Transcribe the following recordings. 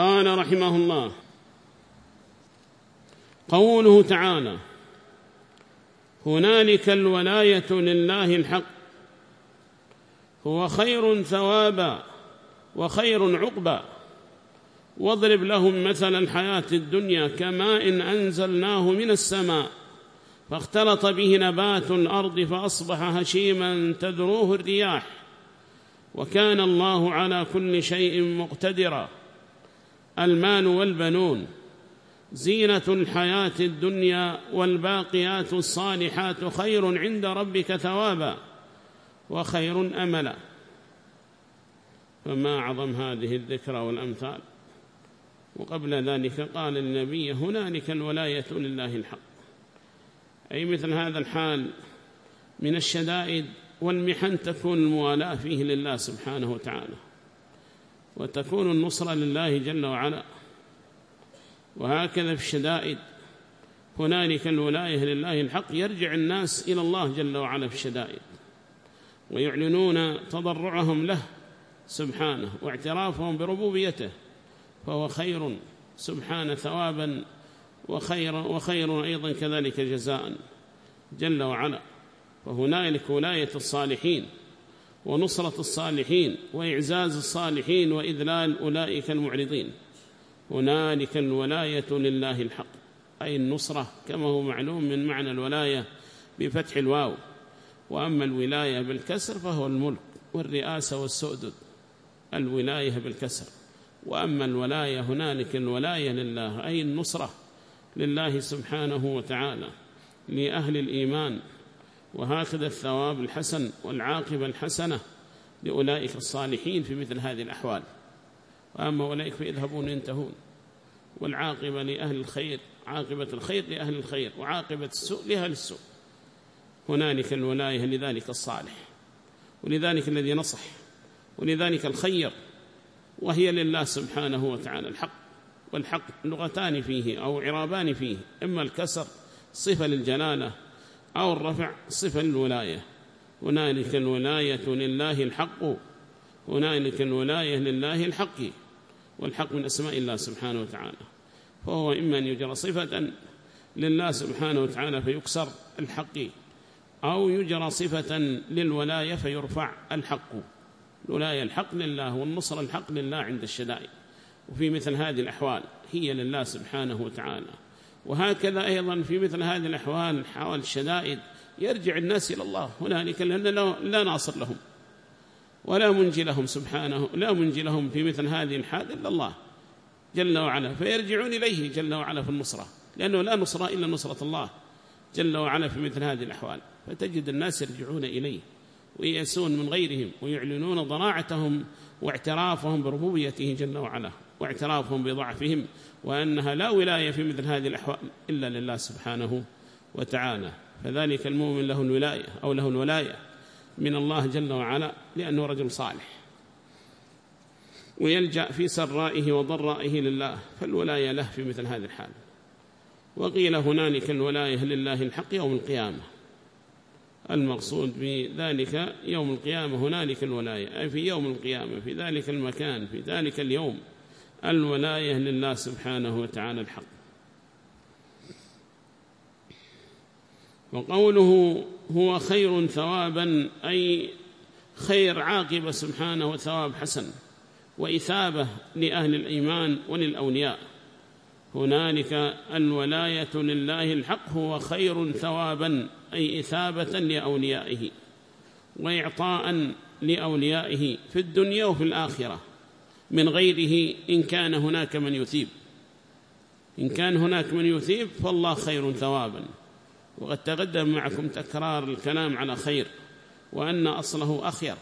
قال رحمه الله قوله تعالى هنالك الولاية لله الحق هو خير ثوابا وخير عقبا واضرب لهم مثل الحياة الدنيا كماء إن أنزلناه من السماء فاختلط به نبات الأرض فأصبح هشيما تذروه الرياح وكان الله على كل شيء مقتدرا المال والبنون. زينة الحياة الدنيا والباقيات الصالحات خير عند ربك ثوابا وخير أملا. فما أعظم هذه الذكرى والأمثال؟ وقبل ذلك قال النبي هنالك الولاية لله الحق. أي مثل هذا الحال من الشدائد والمحن تكون الموالاة فيه لله سبحانه وتعالى. وتكون النصرة لله جل وعلا. وهكذا في الشدائد. هنالك الولاية لله الحق. يرجع الناس إلى الله جل وعلا في الشدائد. ويعلنون تضرعهم له سبحانه واعترافهم بربوبيته. فهو خير سبحانه ثوابا وخير, وخير أيضا كذلك جزاء جل وعلا. فهنالك ولاية الصالحين. ونصرة الصالحين وإعزاز الصالحين وإذلال أولئك المعرضين. هنالك الولاية لله الحق. أي النصرة كما هو معلوم من معنى الولاية بفتح الواو. وأما الولاية بالكسر فهو الملك والرئاسة والسؤدد. الولاية بالكسر. وأما الولاية هنالك الولاية لله أي النصرة لله سبحانه وتعالى لأهل الإيمان. وهكذا الثواب الحسن والعاقبة الحسنة لأولئك الصالحين في مثل هذه الأحوال. وأما أولئك فيذهبون ينتهون والعاقبة لأهل الخير عاقبة الخير لأهل الخير وعاقبة السوء لأهل السوء. هنالك الولاية لذلك الصالح ولذلك الذي نصح ولذلك الخير وهي لله سبحانه وتعالى الحق. والحق لغتان فيه أو عرابان فيه إما الكسر صفة للجلالة أو الرفع صفة للولاية هنالك الولاية لله الحق. هنالك الولاية لله الحق. والحق من أسماء الله سبحانه وتعالى. فهو إما أن يجرى صفة لله سبحانه وتعالى فيكسر الحق أو يجرى صفة للولاية فيرفع الحق. الولاية الحق لله والنصر الحق لله عند الشدائد. وفي مثل هذه الأحوال هي لله سبحانه وتعالى. وهكذا أيضا في مثل هذه الأحوال حوال الشدائد يرجع الناس إلى الله هنالك لأن لا ناصر لهم ولا منجي لهم سبحانه لا منجي لهم في مثل هذه الحال إلا الله جل وعلا فيرجعون إليه جل وعلا في النصرة لأنه لا نصرة إلا نصرة الله جل وعلا في مثل هذه الأحوال فتجد الناس يرجعون إليه ويأسون من غيرهم ويعلنون ضراعتهم واعترافهم بربوبيته جل وعلا. واعترافهم بضعفهم وأنها لا ولاية في مثل هذه الأحوال إلا لله سبحانه وتعالى. فذلك المؤمن له الولاية أو له الولاية من الله جل وعلا لأنه رجل صالح. ويلجأ في سرائه وضرائه لله فالولاية له في مثل هذه الحال. وقيل هنالك الولاية لله الحق يوم القيامة. المقصود بذلك يوم القيامة هنالك الولاية أي في يوم القيامة في ذلك المكان في ذلك اليوم. الولاية لله سبحانه وتعالى الحق. وقوله هو خير ثوابا أي خير عاقبة سبحانه وثواب حسن وإثابة لأهل الإيمان وللأولياء. هنالك الولاية لله الحق هو خير ثوابا أي إثابة لأوليائه وإعطاء لأوليائه في الدنيا وفي الآخرة. من غيره إن كان هناك من يثيب. إن كان هناك من يثيب فالله خير ثوابا. وقد تقدم معكم تكرار الكلام على خير وأن أصله أخير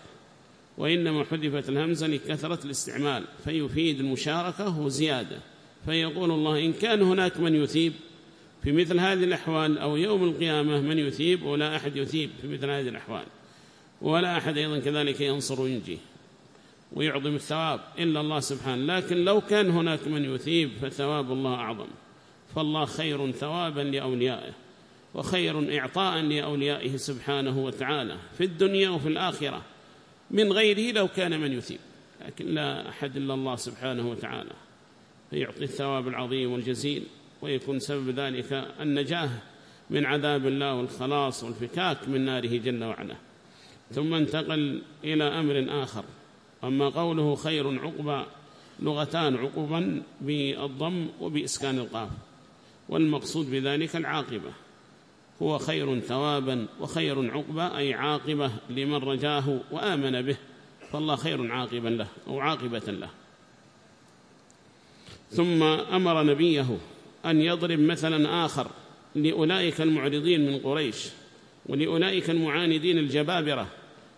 وإنما حذفت الهمزة لكثرة الاستعمال فيفيد المشاركة وزيادة. فيقول الله إن كان هناك من يثيب في مثل هذه الأحوال أو يوم القيامة من يثيب ولا أحد يثيب في مثل هذه الأحوال. ولا أحد أيضا كذلك ينصر وينجي. ويعظم الثواب. إلا الله سبحانه. لكن لو كان هناك من يثيب فثواب الله أعظم. فالله خير ثوابا لأوليائه. وخير إعطاء لأوليائه سبحانه وتعالى. في الدنيا وفي الآخرة. من غيره لو كان من يثيب. لكن لا أحد إلا الله سبحانه وتعالى. فيعطي الثواب العظيم والجزيل. ويكون سبب ذلك النجاة من عذاب الله والخلاص والفكاك من ناره جل وعلا. ثم انتقل إلى أمر آخر. أما قوله خير عقبى لغتان عقبا بالضم وبإسكان القاف. والمقصود بذلك العاقبة. هو خير ثوابا وخير عقبة أي عاقبة لمن رجاه وآمن به فالله خير عاقبا له أو عاقبة له. ثم أمر نبيه أن يضرب مثلا آخر لأولئك المعرضين من قريش ولأولئك المعاندين الجبابرة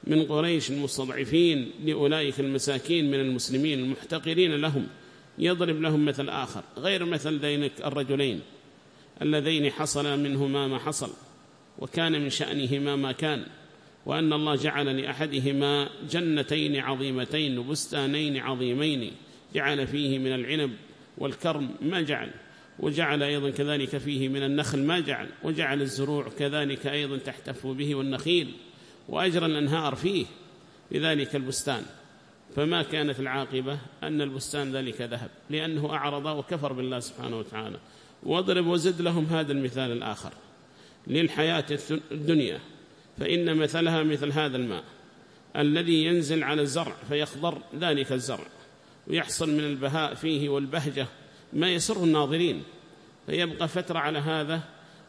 من قريش المستضعفين لأولئك المساكين من المسلمين المحتقرين لهم. يضرب لهم مثل آخر غير مثل ذينك الرجلين اللذين حصل منهما ما حصل وكان من شأنهما ما كان. وأن الله جعل لأحدهما جنتين عظيمتين وبستانين عظيمين جعل فيه من العنب والكرم ما جعل وجعل أيضا كذلك فيه من النخل ما جعل وجعل الزروع كذلك أيضا تحتف به والنخيل. وأجرى الأنهار فيه بذلك البستان. فما كانت العاقبة أن البستان ذلك ذهب لأنه أعرض وكفر بالله سبحانه وتعالى. واضرب وزد لهم هذا المثال الآخر. للحياة الدنيا فإن مثلها مثل هذا الماء الذي ينزل على الزرع فيخضر ذلك الزرع ويحصل من البهاء فيه والبهجة ما يسر الناظرين. فيبقى فترة على هذا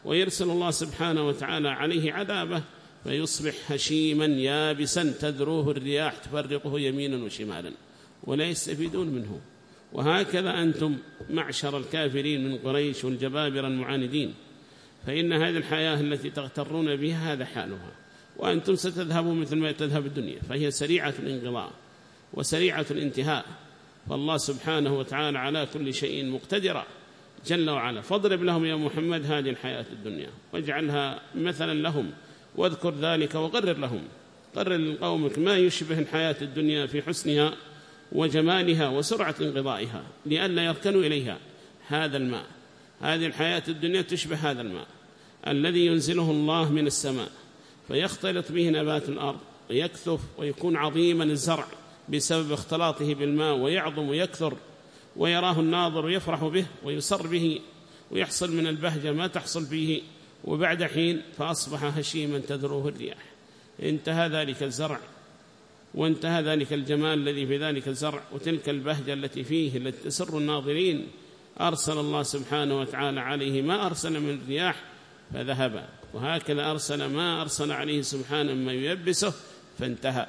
ويرسل الله سبحانه وتعالى عليه عذابه فيصبح هشيما يابسا تذروه الرياح تفرقه يمينا وشمالا ولا يستفيدون منه. وهكذا أنتم معشر الكافرين من قريش والجبابر المعاندين فإن هذه الحياة التي تغترون بها هذا حالها. وأنتم ستذهبوا مثل ما تذهب الدنيا. فهي سريعة الانقضاء وسريعة الانتهاء. فالله سبحانه وتعالى على كل شيء مقتدرا. جل وعلا فاضرب لهم يا محمد هذه الحياة الدنيا واجعلها مثلا لهم. واذكر ذلك وقرر لهم. قرر لقومك ما يشبه الحياة الدنيا في حسنها وجمالها وسرعة انقضائها لئلا يركنوا إليها. هذا الماء هذه الحياة الدنيا تشبه هذا الماء الذي ينزله الله من السماء فيختلط به نبات الأرض ويكثف ويكون عظيما الزرع بسبب اختلاطه بالماء ويعظم ويكثر ويراه الناظر ويفرح به ويسر به ويحصل من البهجة ما تحصل فيه. وبعد حين فأصبح هشيما تذروه الرياح. انتهى ذلك الزرع وانتهى ذلك الجمال الذي في ذلك الزرع وتلك البهجة التي فيه التي تسر الناظرين. أرسل الله سبحانه وتعالى عليه ما أرسل من الرياح فذهب وهكذا أرسل ما أرسل عليه سبحانه ما ييبسه فانتهى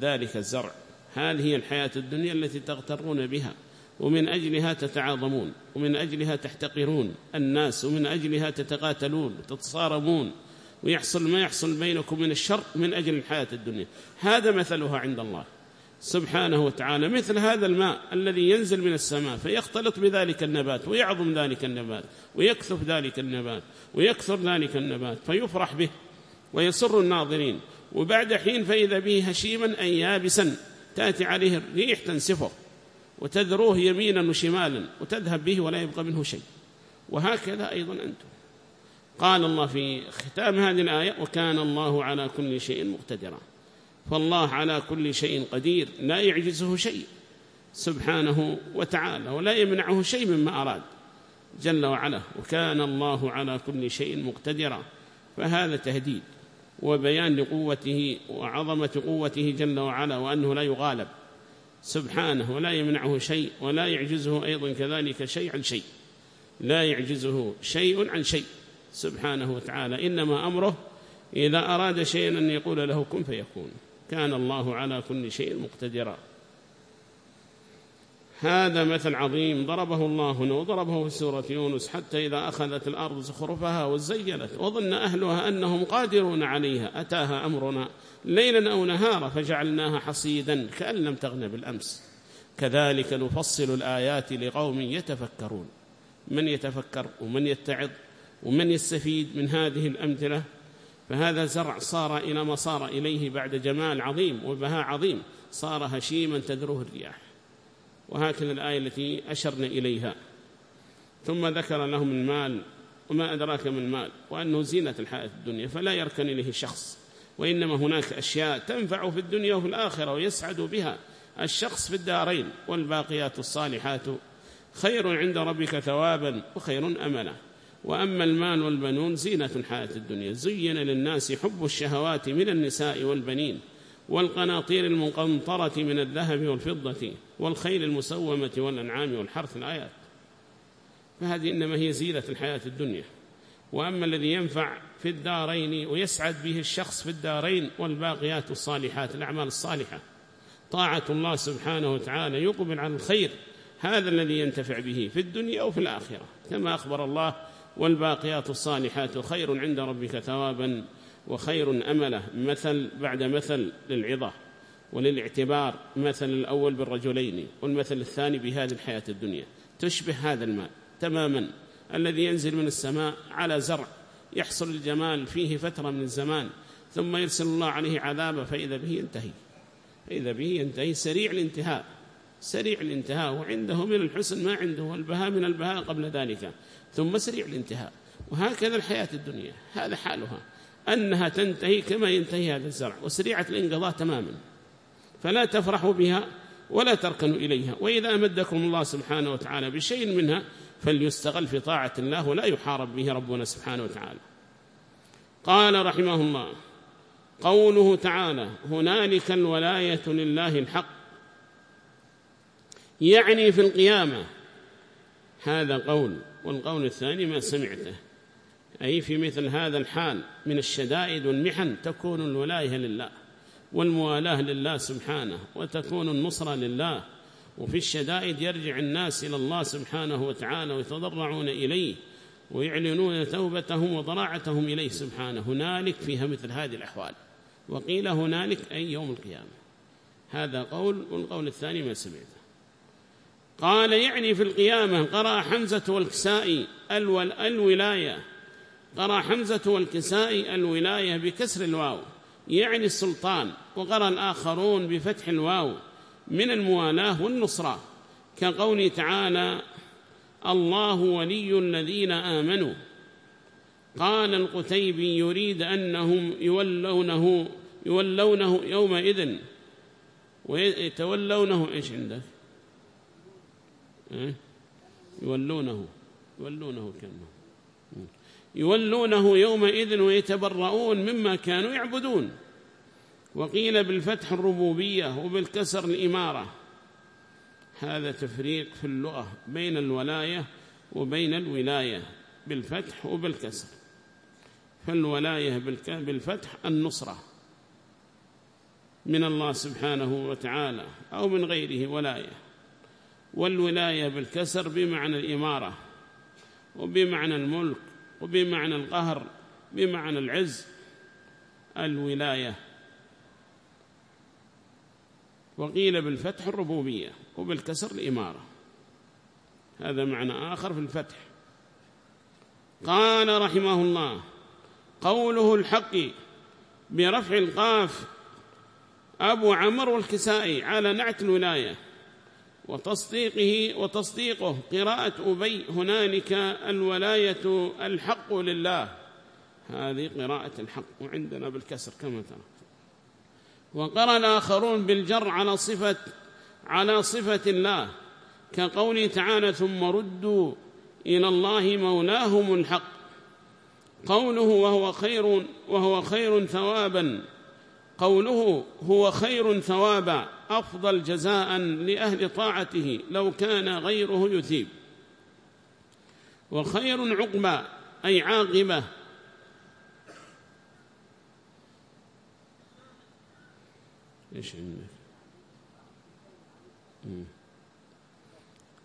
ذلك الزرع. هذه الحياة الدنيا التي تغترون بها. ومن أجلها تتعاظمون ومن أجلها تحتقرون الناس ومن أجلها تتقاتلون وتتصارمون ويحصل ما يحصل بينكم من الشر من أجل الحياة الدنيا. هذا مثلها عند الله سبحانه وتعالى مثل هذا الماء الذي ينزل من السماء فيختلط بذلك النبات ويعظم ذلك النبات ويكثف ذلك النبات ويكثر ذلك النبات فيفرح به ويسر الناظرين. وبعد حين فإذا به هشيما أي يابسا تأتي عليه الريح تنسفه. وتذروه يمينا وشمالا وتذهب به ولا يبقى منه شيء. وهكذا أيضا أنتم. قال الله في ختام هذه الآية وكان الله على كل شيء مقتدرا. فالله على كل شيء قدير لا يعجزه شيء. سبحانه وتعالى ولا يمنعه شيء مما أراد. جل وعلا وكان الله على كل شيء مقتدرا. فهذا تهديد وبيان لقوته وعظمة قوته جل وعلا وأنه لا يغالب. سبحانه ولا يمنعه شيء ولا يعجزه أيضا كذلك شيء عن شيء. لا يعجزه شيء عن شيء. سبحانه وتعالى إنما أمره إذا أراد شيئا أن يقول له كن فيكون. كان الله على كل شيء مقتدرا. هذا مثل عظيم ضربه الله هنا وضربه في سورة يونس حتى إذا أخذت الأرض زخرفها وزينت وظن أهلها أنهم قادرون عليها أتاها أمرنا ليلا أو نهارا فجعلناها حصيدا كأن لم تغن بالأمس. كذلك نفصل الآيات لقوم يتفكرون. من يتفكر ومن يتعظ ومن يستفيد من هذه الأمثلة؟ فهذا زرع صار إلى ما صار إليه بعد جمال عظيم وبهاء عظيم صار هشيما تذروه الرياح. وهكذا الآية التي أشرنا إليها. ثم ذكر لهم المال وما أدراك من المال وأنه زينة الحياة الدنيا فلا يركن إليه شخص. وإنما هناك أشياء تنفع في الدنيا وفي الآخرة ويسعد بها. الشخص في الدارين والباقيات الصالحات خير عند ربك ثوابا وخير أملا. وأما المال والبنون زينة الحياة الدنيا. زين للناس حب الشهوات من النساء والبنين. والقناطير المقنطرة من الذهب والفضة والخيل المسومة والأنعام والحرث الآيات. فهذه إنما هي زينة الحياة الدنيا. وأما الذي ينفع في الدارين ويسعد به الشخص في الدارين والباقيات الصالحات الأعمال الصالحة طاعة الله سبحانه وتعالى يقبل على الخير هذا الذي ينتفع به في الدنيا وفي الآخرة. كما أخبر الله والباقيات الصالحات خير عند ربك ثوابا وخير أمله مثل بعد مثل للعظة وللاعتبار مثل الأول بالرجلين والمثل الثاني بهذه الحياة الدنيا. تشبه هذا الماء تماما. الذي ينزل من السماء على زرع يحصل الجمال فيه فترة من الزمان ثم يرسل الله عليه عذابه فإذا به ينتهي. فإذا به ينتهي سريع الانتهاء سريع الانتهاء. وعنده من الحسن ما عنده والبهاء من البهاء قبل ذلك ثم سريع الانتهاء. وهكذا الحياة الدنيا هذا حالها. أنها تنتهي كما ينتهي هذا الزرع وسريعة الانقضاء تماما. فلا تفرحوا بها ولا تركنوا إليها. وإذا أمدكم الله سبحانه وتعالى بشيء منها فليستغل في طاعة الله ولا يحارب به ربنا سبحانه وتعالى. قال رحمه الله قوله تعالى هنالك الولاية لله الحق. يعني في القيامة هذا قول والقول الثاني ما سمعته. أي في مثل هذا الحال من الشدائد والمحن تكون الولاية لله والموالاة لله سبحانه وتكون النصرة لله. وفي الشدائد يرجع الناس إلى الله سبحانه وتعالى ويتضرعون إليه ويعلنون توبتهم وضراعتهم إليه سبحانه. هنالك فيها مثل هذه الأحوال. وقيل هنالك أي يوم القيامة. هذا قول والقول الثاني ما سمعته. قال يعني في القيامة قرأ حمزة والكسائي الول الولاية قرأ حمزة والكسائي الولاية بكسر الواو يعني السلطان وقرأ الآخرون بفتح الواو. من الموالاة والنصرة كقول تعالى الله ولي الذين آمنوا قال القتيبي يريد أنهم يولونه يولونه يومئذ ويتولونه إيش عندك؟ إيه؟ يولونه يولونه كلمة يولونه يومئذ ويتبرؤون مما كانوا يعبدون. وقيل بالفتح الربوبية وبالكسر الإمارة. هذا تفريق في اللغة بين الولاية وبين الولاية بالفتح وبالكسر. فالولاية بالفتح النصرة. من الله سبحانه وتعالى أو من غيره ولاية. والولاية بالكسر بمعنى الإمارة وبمعنى الملك وبمعنى القهر بمعنى العز الولاية. وقيل بالفتح الربوبية وبالكسر الإمارة. هذا معنى آخر في الفتح. قال رحمه الله قوله الحق برفع القاف أبو عمر والكسائي على نعت الولاية. وتصديقه وتصديقه. قراءة أبي هنالك الولاية الحق لله. هذه قراءة الحق وعندنا بالكسر كما ترى. وقرأ الآخرون بالجر على صفة على صفة الله. كقوله تعالى ثم ردوا إلى الله مولاهم الحق قوله وهو خير وهو خير ثوابا. قوله هو خير ثوابا أفضل جزاء لأهل طاعته لو كان غيره يثيب. وخير عقبى أي عاقبة.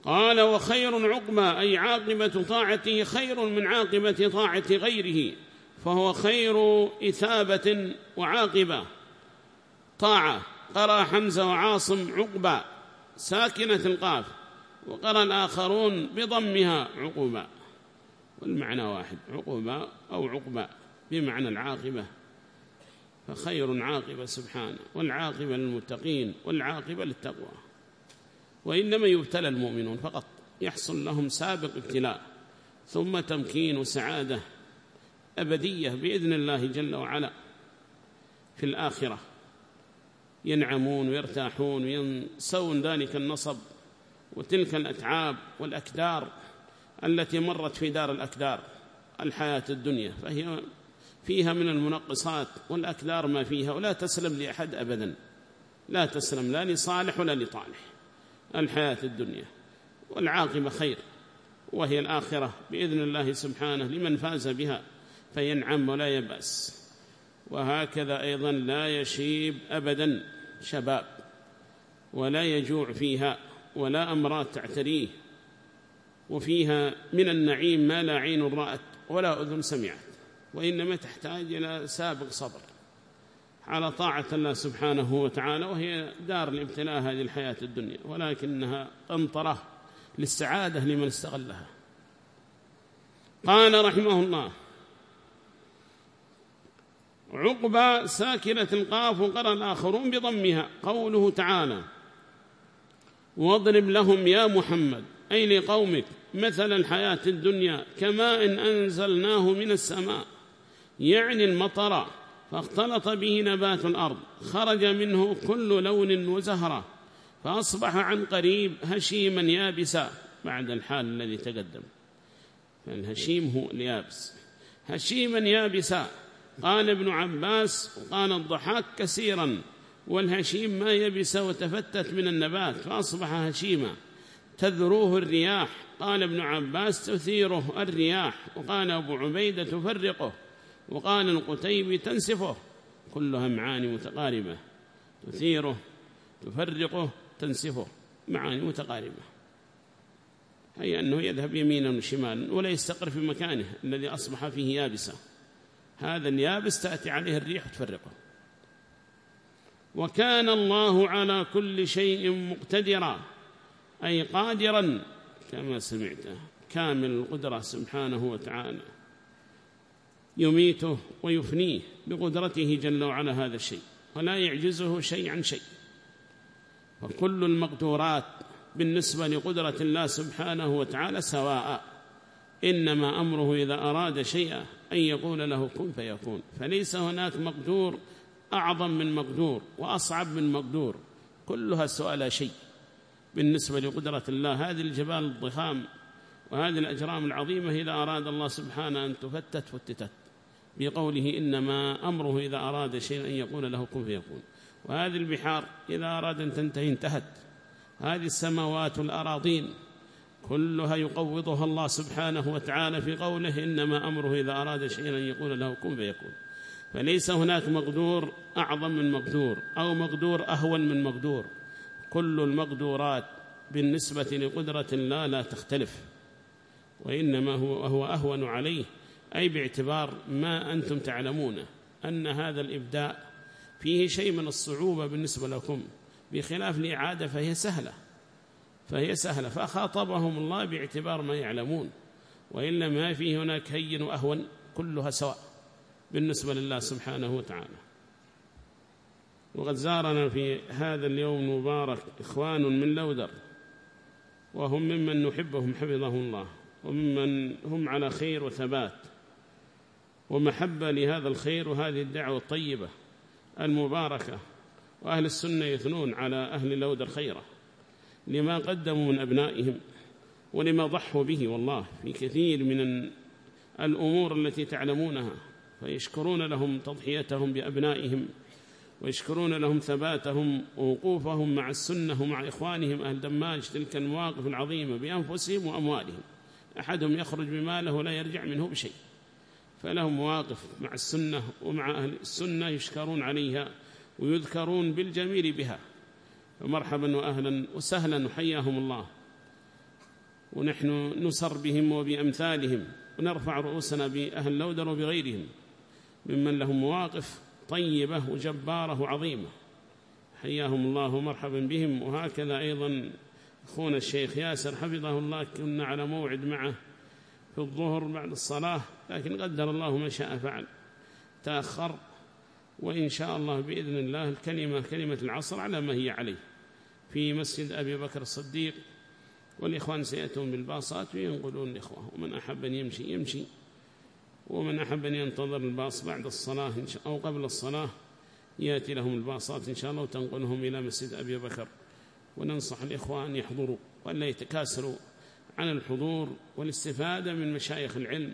قال وخير عقبى أي عاقبة طاعته خير من عاقبة طاعة غيره فهو خير إثابة وعاقبة. طاعة. قرأ حمزة وعاصم عقبى ساكنة القاف وقرأ الآخرون بضمها عقوبة. والمعنى واحد عقوبة أو عقبة بمعنى العاقبة. فخير عاقبة سبحانه والعاقبة للمتقين والعاقبة للتقوى. وإنما يبتلى المؤمنون فقط يحصل لهم سابق ابتلاء ثم تمكين وسعادة أبدية بإذن الله جل وعلا في الآخرة. ينعمون ويرتاحون وينسون ذلك النصب وتلك الأتعاب والأكدار التي مرت في دار الأكدار الحياة الدنيا. فهي فيها من المنقصات والأكدار ما فيها ولا تسلم لأحد أبدا. لا تسلم لا لصالح ولا لطالح. الحياة الدنيا والعاقبة خير وهي الآخرة بإذن الله سبحانه لمن فاز بها فينعم ولا يبأس. وهكذا أيضا لا يشيب أبدا. شباب ولا يجوع فيها ولا أمراض تعتريه وفيها من النعيم ما لا عين رأت ولا أذن سمعت وإنما تحتاج إلى سابق صبر على طاعة الله سبحانه وتعالى وهي دار الابتلاء هذه الحياة الدنيا ولكنها قنطرة للسعادة لمن استغلها. قال رحمه الله عقبى ساكنة القاف وقرأ الآخرون بضمها. قوله تعالى واضرب لهم يا محمد أي لقومك مثل الحياة الدنيا كماء إن أنزلناه من السماء يعني المطر فاختلط به نبات الأرض خرج منه كل لون وزهرة فأصبح عن قريب هشيما يابسا بعد الحال الذي تقدم. فالهشيم هو اليابس. هشيما يابسا قال ابن عباس وقال الضحاك كثيرا والهشيم ما يبس وتفتت من النبات فأصبح هشيما. تذروه الرياح قال ابن عباس تثيره الرياح وقال أبو عبيدة تفرقه وقال القتيب تنسفه. كلها معاني متقاربة. تثيره تفرقه تنسفه. معاني متقاربة. أي أنه يذهب يمينا وشمالا ولا يستقر في مكانه الذي أصبح فيه يابسا هذا اليابس تأتي عليه الريح وتفرقه. وكان الله على كل شيء مقتدرا أي قادرا كما سمعت كامل القدرة سبحانه وتعالى. يميته ويفنيه بقدرته جل وعلا هذا الشيء ولا يعجزه شيء عن شيء. فكل المقدورات بالنسبة لقدرة الله سبحانه وتعالى سواء إنما أمره إذا أراد شيئا أن يقول له كن فيكون. فليس هناك مقدور أعظم من مقدور وأصعب من مقدور. كلها سؤال شيء. بالنسبة لقدرة الله هذه الجبال الضخام وهذه الأجرام العظيمة إذا أراد الله سبحانه أن تفتت فتتت. بقوله إنما أمره إذا أراد شيئا أن يقول له كن فيكون. وهذه البحار إذا أراد أن تنتهي انتهت. هذه السماوات والأراضين كلها يقوضها الله سبحانه وتعالى في قوله إنما أمره إذا أراد شيئا أن يقول له كن فيكون. فليس هناك مقدور أعظم من مقدور أو مقدور أهون من مقدور. كل المقدورات بالنسبة لقدرة الله لا تختلف وإنما هو, هو أهون عليه. أي باعتبار ما أنتم تعلمون أن هذا الإبداء فيه شيء من الصعوبة بالنسبة لكم. بخلاف الإعادة فهي سهلة. فهي سهلة. فخاطبهم الله باعتبار ما يعلمون وإلا ما فيه هناك هين وأهون كلها سواء بالنسبة لله سبحانه وتعالى. وقد زارنا في هذا اليوم المبارك إخوان من لودر وهم ممن نحبهم حفظهم الله وممن هم على خير وثبات ومحبة لهذا الخير وهذه الدعوة الطيبة المباركة وأهل السنة يثنون على أهل لودر خيرا. لما قدموا من أبنائهم ولما ضحوا به والله في كثير من الأمور التي تعلمونها فيشكرون لهم تضحيتهم بأبنائهم ويشكرون لهم ثباتهم ووقوفهم مع السنة ومع إخوانهم أهل دماج تلك المواقف العظيمة بأنفسهم وأموالهم. أحدهم يخرج بماله لا يرجع منه بشيء. فلهم مواقف مع السنة ومع أهل السنة يشكرون عليها ويذكرون بالجميل بها. فمرحبا وأهلا وسهلا وحياهم الله. ونحن نسر بهم وبأمثالهم ونرفع رؤوسنا بأهل لودر وبغيرهم ممن لهم مواقف طيبة وجبارة وعظيمة. حياهم الله ومرحبا بهم. وهكذا أيضا أخونا الشيخ ياسر حفظه الله كنا على موعد معه في الظهر بعد الصلاة لكن قدر الله ما شاء فعل. تأخر. وإن شاء الله بإذن الله الكلمة كلمة العصر على ما هي عليه. في مسجد أبي بكر الصديق والإخوان سيأتون بالباصات وينقلون الإخوة. ومن أحب أن يمشي يمشي ومن أحب أن ينتظر الباص بعد الصلاة أو قبل الصلاة يأتي لهم الباصات إن شاء الله وتنقلهم إلى مسجد أبي بكر. وننصح الإخوة أن يحضروا وأن يتكاسلوا عن الحضور والاستفادة من مشايخ العلم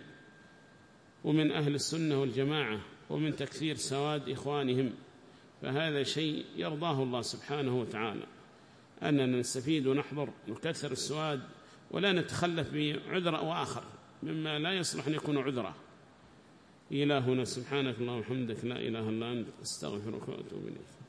ومن أهل السنة والجماعة. ومن تكثير سواد إخوانهم فهذا شيء يرضاه الله سبحانه وتعالى. أننا نستفيد ونحضر نكثر السواد ولا نتخلف بعذر أو آخر مما لا يصلح أن يكون عذرا إلهنا سبحانك اللهم وحمدك لا إله إلا أنت أستغفرك وأتوب إليك.